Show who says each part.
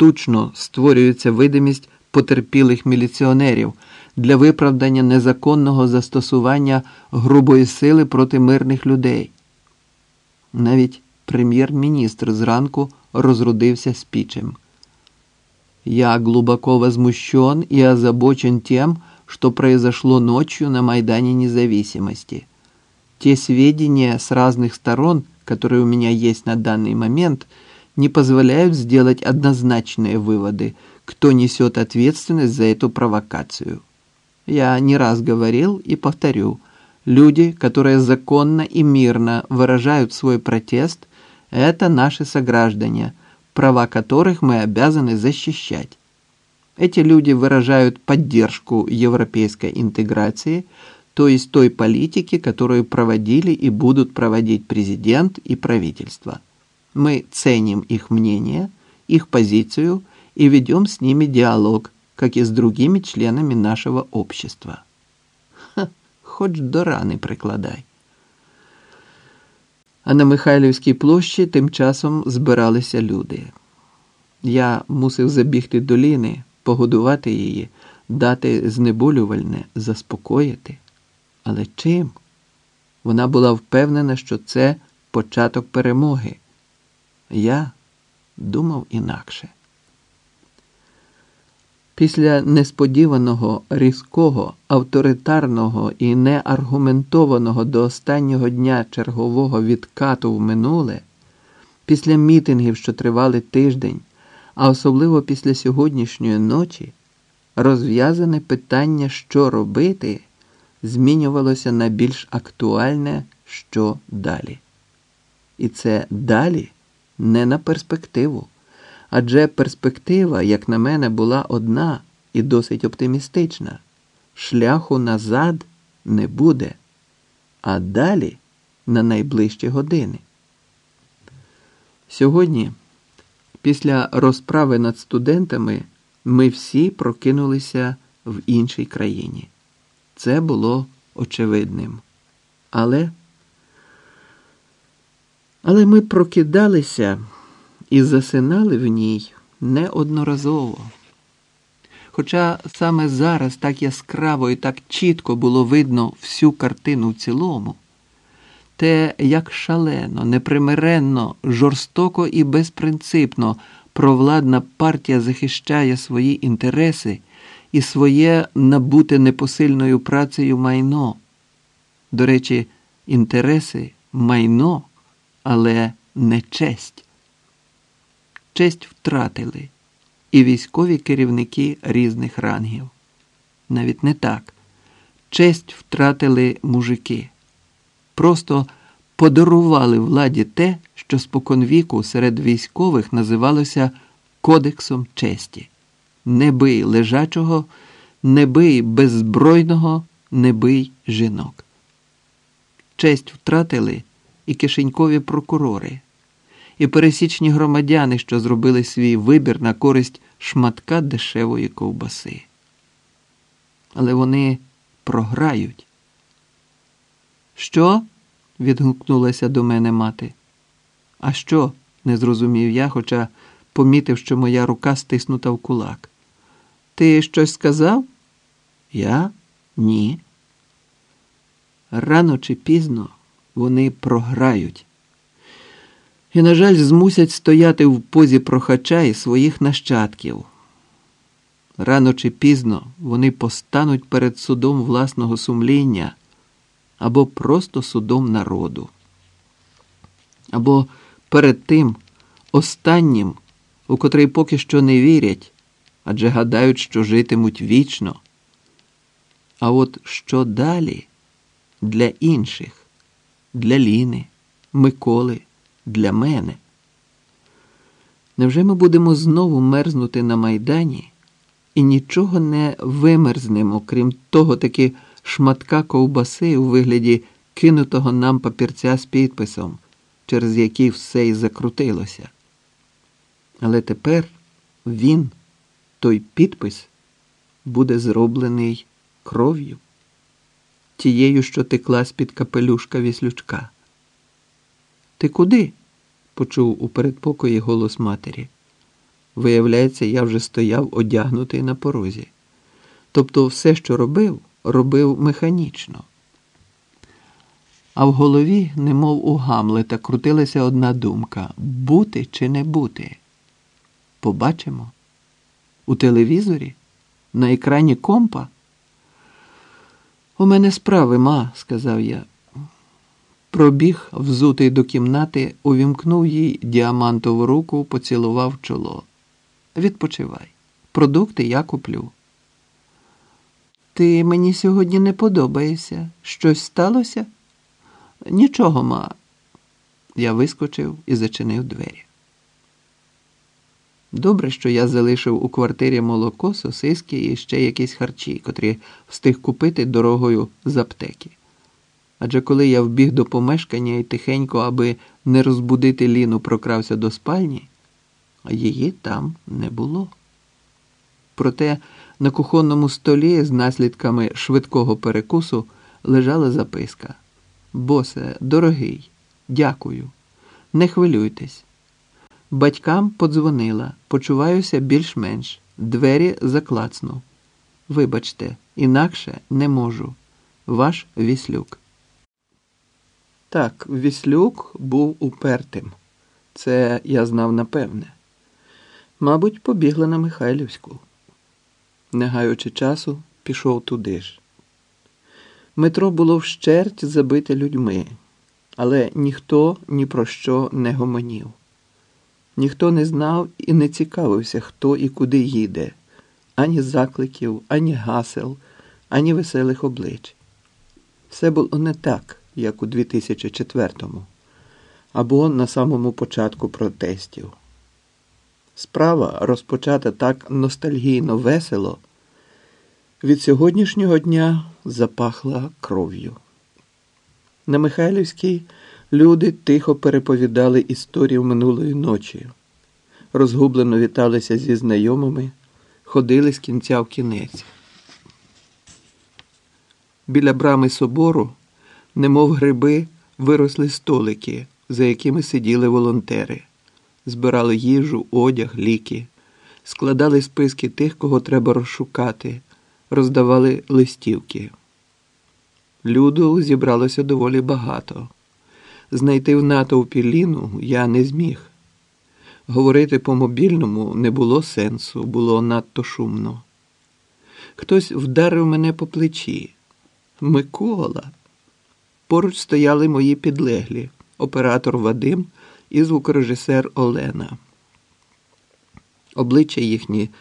Speaker 1: штучно створюється видимість потерпілих міліціонерів для виправдання незаконного застосування грубої сили проти мирних людей. Навіть прем'єр-міністр зранку розрудився спічем. Я глубоко возмущен и озабочен тем, что произошло ночью на Майдане Независимости. Те сведения с разных сторон, которые у меня есть на данный момент, не позволяют сделать однозначные выводы, кто несет ответственность за эту провокацию. Я не раз говорил и повторю, люди, которые законно и мирно выражают свой протест, это наши сограждане, права которых мы обязаны защищать. Эти люди выражают поддержку европейской интеграции, то есть той политики, которую проводили и будут проводить президент и правительство. Мы ценим их мнение, их позицию и ведем с ними диалог, как и с другими членами нашего общества. Ха, хоч до рани прикладай. А на Михайлівській площі тим часом збиралися люди. Я мусив забігти до Ліни, погодувати її, дати знеболювальне, заспокоїти. Але чим? Вона була впевнена, що це початок перемоги. Я думав інакше. Після несподіваного, різкого, авторитарного і неаргументованого до останнього дня чергового відкату в минуле, після мітингів, що тривали тиждень, а особливо після сьогоднішньої ночі, розв'язане питання, що робити, змінювалося на більш актуальне, що далі. І це далі не на перспективу. Адже перспектива, як на мене, була одна і досить оптимістична. Шляху назад не буде, а далі на найближчі години. Сьогодні, після розправи над студентами, ми всі прокинулися в іншій країні. Це було очевидним. Але, Але ми прокидалися і засинали в ній неодноразово. Хоча саме зараз так яскраво і так чітко було видно всю картину в цілому, те, як шалено, непримиренно, жорстоко і безпринципно провладна партія захищає свої інтереси і своє набуте непосильною працею майно. До речі, інтереси майно, але не честь честь втратили і військові керівники різних рангів. Навіть не так. Честь втратили мужики. Просто подарували владі те, що споконвіку серед військових називалося Кодексом честі. Не бий лежачого, не бий беззбройного, не бий жінок. Честь втратили і кишенькові прокурори і пересічні громадяни, що зробили свій вибір на користь шматка дешевої ковбаси. Але вони програють. Що? відгукнулася до мене мати. А що? не зрозумів я, хоча помітив, що моя рука стиснута в кулак. Ти щось сказав? Я? Ні. Рано чи пізно вони програють і, на жаль, змусять стояти в позі прохача і своїх нащадків. Рано чи пізно вони постануть перед судом власного сумління або просто судом народу, або перед тим останнім, у котрий поки що не вірять, адже гадають, що житимуть вічно. А от що далі для інших, для Ліни, Миколи для мене. Невже ми будемо знову мерзнути на Майдані і нічого не вимерзнемо, крім того таки шматка ковбаси у вигляді кинутого нам папірця з підписом, через який все й закрутилося? Але тепер він, той підпис, буде зроблений кров'ю, тією, що текла з під капелюшка віслючка. Ти куди? почув у передпокої голос матері. Виявляється, я вже стояв одягнутий на порозі. Тобто все, що робив, робив механічно. А в голові, немов у Гамлета, крутилася одна думка бути чи не бути. Побачимо. У телевізорі? На екрані компа? У мене справи, ма, сказав я. Пробіг, взутий до кімнати, увімкнув їй діамантову руку, поцілував чоло. Відпочивай. Продукти я куплю. Ти мені сьогодні не подобаєшся. Щось сталося? Нічого, ма. Я вискочив і зачинив двері. Добре, що я залишив у квартирі молоко, сосиски і ще якісь харчі, котрі встиг купити дорогою з аптеки. Адже коли я вбіг до помешкання і тихенько, аби не розбудити Ліну, прокрався до спальні, її там не було. Проте на кухонному столі з наслідками швидкого перекусу лежала записка. Босе, дорогий, дякую. Не хвилюйтесь. Батькам подзвонила, почуваюся більш-менш. Двері заклацну. Вибачте, інакше не можу. Ваш Віслюк. Так, Віслюк був упертим. Це я знав напевне. Мабуть, побігла на Михайлівську. Не гаючи часу, пішов туди ж. Метро було вщерть забите людьми, але ніхто ні про що не гомонів. Ніхто не знав і не цікавився, хто і куди їде, ані закликів, ані гасел, ані веселих облич. Все було не так, як у 2004-му, або на самому початку протестів. Справа, розпочата так ностальгійно весело, від сьогоднішнього дня запахла кров'ю. На Михайлівській люди тихо переповідали історію минулої ночі, розгублено віталися зі знайомими, ходили з кінця в кінець. Біля брами собору, немов гриби, виросли столики, за якими сиділи волонтери, збирали їжу, одяг, ліки, складали списки тих, кого треба розшукати, роздавали листівки. Люду зібралося доволі багато. Знайти в натовпі Ліну я не зміг. Говорити по мобільному не було сенсу, було надто шумно. Хтось вдарив мене по плечі. Микола. Поруч стояли мої підлеглі, оператор Вадим і звукорежисер Олена. Обличчя їхні